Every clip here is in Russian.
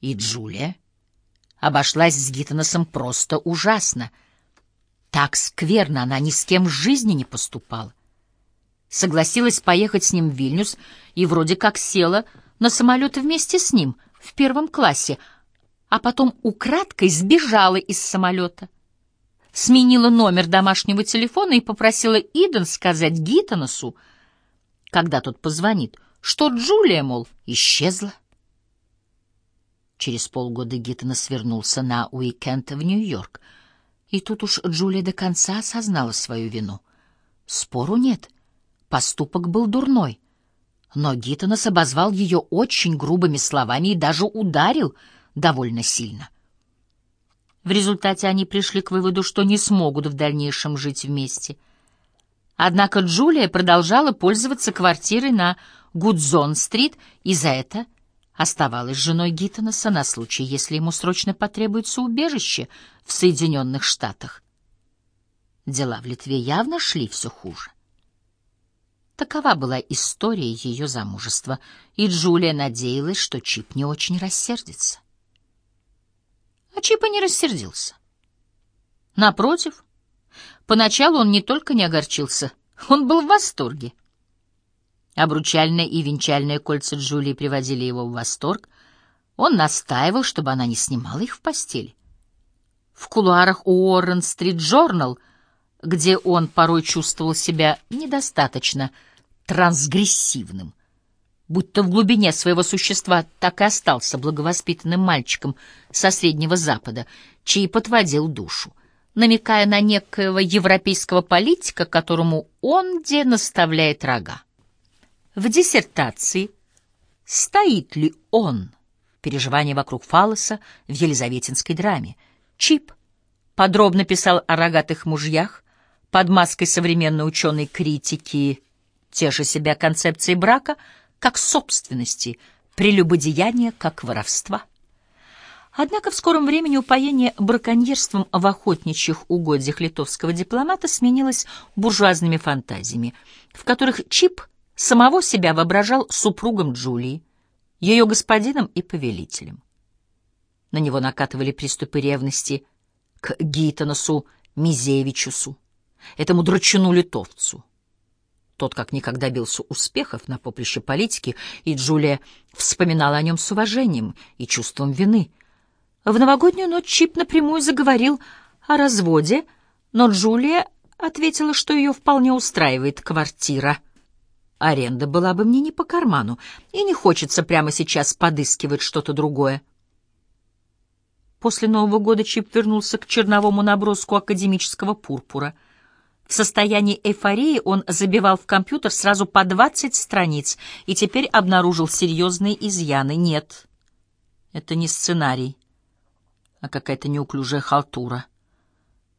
И Джулия обошлась с Гиттоносом просто ужасно. Так скверно она ни с кем в жизни не поступала. Согласилась поехать с ним в Вильнюс и вроде как села на самолет вместе с ним в первом классе, а потом украдкой сбежала из самолета. Сменила номер домашнего телефона и попросила Иден сказать Гиттоносу, когда тот позвонит, что Джулия, мол, исчезла. Через полгода Гиттона свернулся на уикенд в Нью-Йорк. И тут уж Джулия до конца осознала свою вину. Спору нет, поступок был дурной. Но Гиттонос обозвал ее очень грубыми словами и даже ударил довольно сильно. В результате они пришли к выводу, что не смогут в дальнейшем жить вместе. Однако Джулия продолжала пользоваться квартирой на Гудзон-стрит, и за это — оставалась женой Гиттонаса на случай, если ему срочно потребуется убежище в Соединенных Штатах. Дела в Литве явно шли все хуже. Такова была история ее замужества, и Джулия надеялась, что Чип не очень рассердится. А Чип и не рассердился. Напротив, поначалу он не только не огорчился, он был в восторге. Обручальное и венчальное кольца Джулии приводили его в восторг. Он настаивал, чтобы она не снимала их в постели. В кулуарах Уоррен-стрит Джорнал, где он порой чувствовал себя недостаточно трансгрессивным, будто в глубине своего существа так и остался благовоспитанным мальчиком со Среднего Запада, чей подводил душу, намекая на некоего европейского политика, которому он где наставляет рога. В диссертации «Стоит ли он?» Переживания вокруг фалоса в елизаветинской драме. Чип подробно писал о рогатых мужьях под маской современной ученой критики, те же себя концепции брака как собственности, прелюбодеяния как воровства. Однако в скором времени упоение браконьерством в охотничьих угодьях литовского дипломата сменилось буржуазными фантазиями, в которых Чип – самого себя воображал супругом Джулии, ее господином и повелителем. На него накатывали приступы ревности к Гитоносу Мизевичусу, этому драчуну-литовцу. Тот как никогда бился успехов на поприще политики, и Джулия вспоминала о нем с уважением и чувством вины. В новогоднюю ночь Чип напрямую заговорил о разводе, но Джулия ответила, что ее вполне устраивает квартира — Аренда была бы мне не по карману, и не хочется прямо сейчас подыскивать что-то другое. После Нового года Чип вернулся к черновому наброску академического пурпура. В состоянии эйфории он забивал в компьютер сразу по 20 страниц и теперь обнаружил серьезные изъяны. Нет, это не сценарий, а какая-то неуклюжая халтура.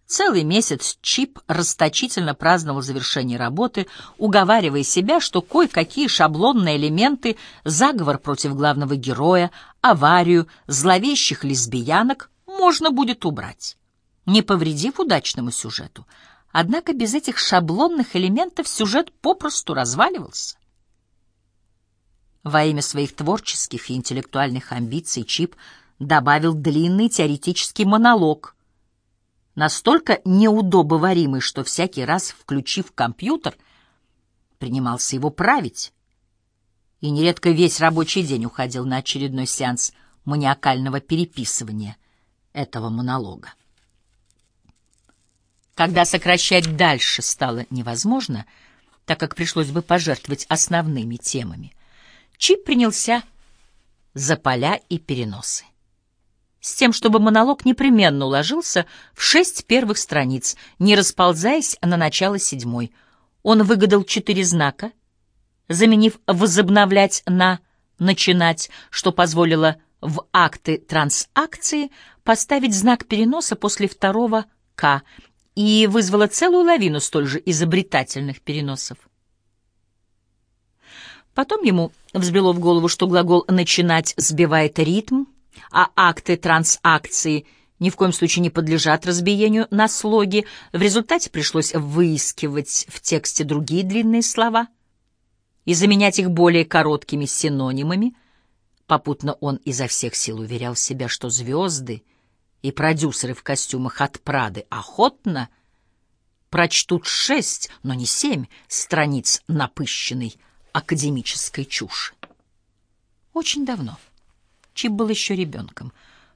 Целый месяц Чип расточительно праздновал завершение работы, уговаривая себя, что кое-какие шаблонные элементы, заговор против главного героя, аварию, зловещих лесбиянок можно будет убрать, не повредив удачному сюжету. Однако без этих шаблонных элементов сюжет попросту разваливался. Во имя своих творческих и интеллектуальных амбиций Чип добавил длинный теоретический монолог — настолько неудобоваримый, что всякий раз, включив компьютер, принимался его править. И нередко весь рабочий день уходил на очередной сеанс маниакального переписывания этого монолога. Когда сокращать дальше стало невозможно, так как пришлось бы пожертвовать основными темами, Чип принялся за поля и переносы с тем, чтобы монолог непременно уложился в шесть первых страниц, не расползаясь на начало седьмой. Он выгадал четыре знака, заменив «возобновлять» на «начинать», что позволило в акты трансакции поставить знак переноса после второго «к» и вызвало целую лавину столь же изобретательных переносов. Потом ему взбрело в голову, что глагол «начинать» сбивает ритм, а акты трансакции ни в коем случае не подлежат разбиению на слоги. В результате пришлось выискивать в тексте другие длинные слова и заменять их более короткими синонимами, Попутно он изо всех сил уверял себя, что звезды и продюсеры в костюмах от Прады охотно прочтут шесть, но не семь страниц напыщенной академической чуши. Очень давно, Чип был еще ребенком,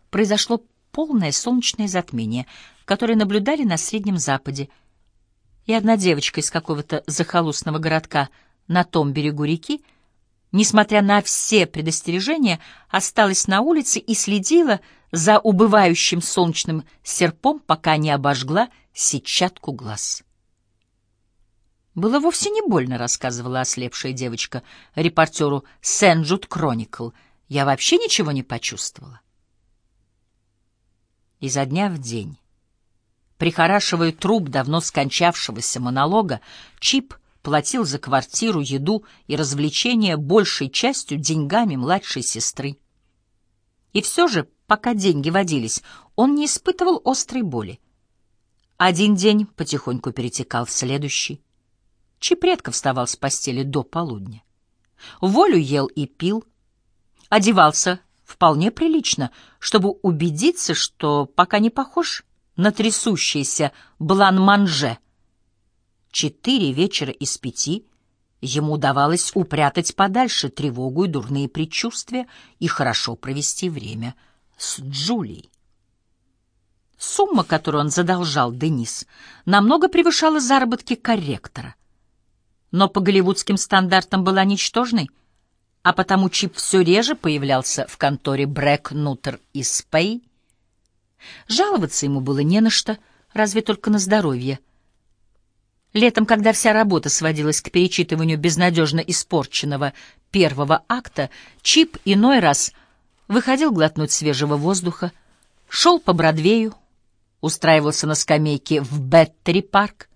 произошло полное солнечное затмение, которое наблюдали на Среднем Западе, и одна девочка из какого-то захолустного городка на том берегу реки несмотря на все предостережения, осталась на улице и следила за убывающим солнечным серпом, пока не обожгла сетчатку глаз. «Было вовсе не больно», — рассказывала ослепшая девочка репортеру «Сен-Джуд Кроникл». «Я вообще ничего не почувствовала». Изо дня в день, прихорашивая труп давно скончавшегося монолога, Чип платил за квартиру, еду и развлечения большей частью деньгами младшей сестры. И все же, пока деньги водились, он не испытывал острой боли. Один день потихоньку перетекал в следующий. Чип редко вставал с постели до полудня. Волю ел и пил, одевался вполне прилично, чтобы убедиться, что пока не похож на трясущийся блан-манже — четыре вечера из пяти ему удавалось упрятать подальше тревогу и дурные предчувствия и хорошо провести время с Джулией. Сумма, которую он задолжал Денис, намного превышала заработки корректора. Но по голливудским стандартам была ничтожной, а потому Чип все реже появлялся в конторе Брэк, Нутер и Спей. Жаловаться ему было не на что, разве только на здоровье — Летом, когда вся работа сводилась к перечитыванию безнадежно испорченного первого акта, Чип иной раз выходил глотнуть свежего воздуха, шел по Бродвею, устраивался на скамейке в Беттери-парк.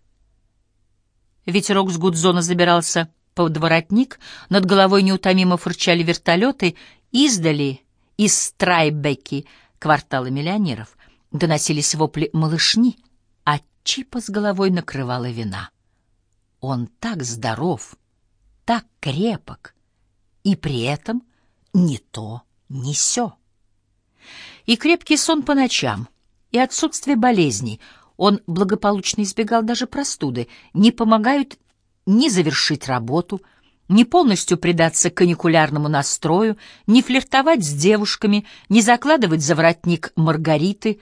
Ветерок с Гудзона забирался под воротник, над головой неутомимо фырчали вертолеты, издали из Страйбеки, квартала миллионеров, доносились вопли малышни — Чипа с головой накрывала вина. Он так здоров, так крепок, и при этом не то, не сё. И крепкий сон по ночам, и отсутствие болезней, он благополучно избегал даже простуды, не помогают ни завершить работу, ни полностью предаться каникулярному настрою, ни флиртовать с девушками, ни закладывать за воротник Маргариты.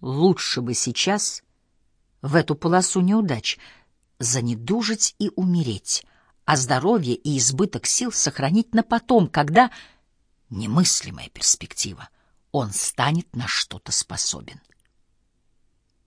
Лучше бы сейчас в эту полосу неудач, занедужить и умереть, а здоровье и избыток сил сохранить на потом, когда немыслимая перспектива, он станет на что-то способен.